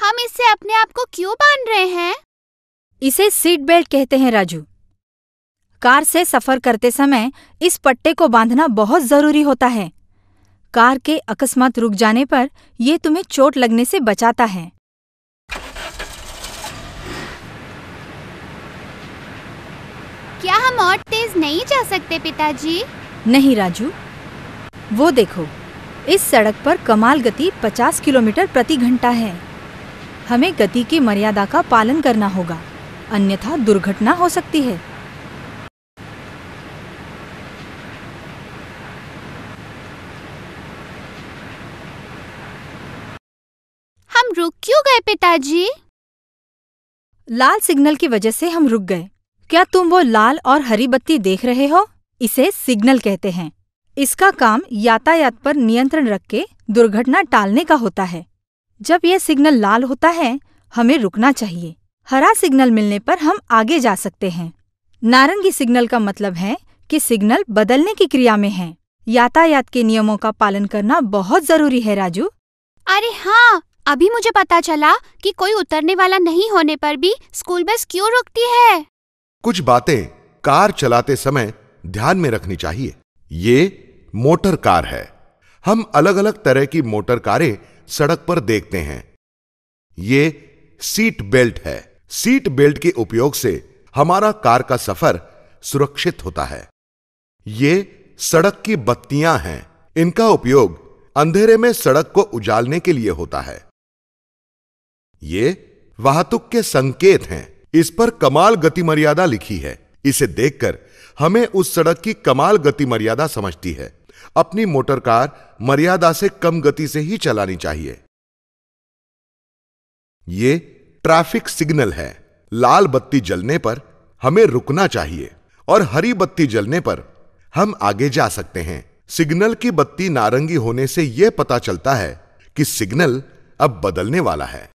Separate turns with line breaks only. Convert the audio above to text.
हम इससे अपने आप को क्यों बाँध रहे हैं?
इसे सीट बेल्ट कहते हैं राजू। कार से सफ़र करते समय इस पट्टे को बांधना बहुत ज़रूरी होता है। कार के अकस्मात रुक जाने पर यह तुम्हें चोट लगने से बचाता है।
क्या हम और तेज नहीं जा सकते पिताजी?
नहीं राजू। वो देखो इस सड़क पर कमाल गति 50 किलोमीटर प्रति घंटा है। हमें गति की मर्यादा का पालन करना होगा अन्यथा दुर्घटना हो सकती है।
हम रुक क्यों गए पिताजी?
लाल सिग्नल की वजह से हम रुक गए। क्या तुम वो लाल और हरी बत्ती देख रहे हो? इसे सिग्नल कहते हैं। इसका काम यातायात पर नियंत्रण रख के दुर्घटना टालने का होता है। जब यह सिग्नल लाल होता है हमें रुकना चाहिए। हरा सिग्नल मिलने पर हम आगे जा सकते हैं। नारंगी सिग्नल का मतलब है कि सिग्नल बदलने की क्रिया में है। यातायात के नियमों का पालन करना बहुत ज़रूरी है राजू।
अरे हाँ अभी मुझे पता चला कि कोई उतरने वाला नहीं होने पर भी स्कूल बस क्यों रुकती है।
कुछ बातें कार चलाते समय ध्यान में रखनी चाहिए। ये मोटर कार है। हम अलग अलग तरह की मोटर कारें सड़क पर देखते हैं। ये सीट बेल्ट है। सीट बेल्ट के उपयोग से हमारा कार का सफ़र सुरक्षित होता है। ये सड़क की बत्तियाँ हैं। इनका उपयोग अंधेरे में सड़क को उजालने के लिए होता है। ये वाहतुक के संकेत हैं। इस पर कमाल गति मर्यादा लिखी है। इसे देखकर हमें उस सड़क की कमाल गति मर्यादा समझती है। अपनी मोटर कार मर्यादा से कम गति से ही चलानी चाहिए। ये ट्रैफ़िक सिग्नल है। लाल बत्ती जलने पर हमें रुकना चाहिए और हरी बत्ती जलने पर हम आगे जा सकते हैं। सिग्नल की बत्ती नारंगी होने से यह पता चलता है कि सिग्नल अब बदलने वाला है।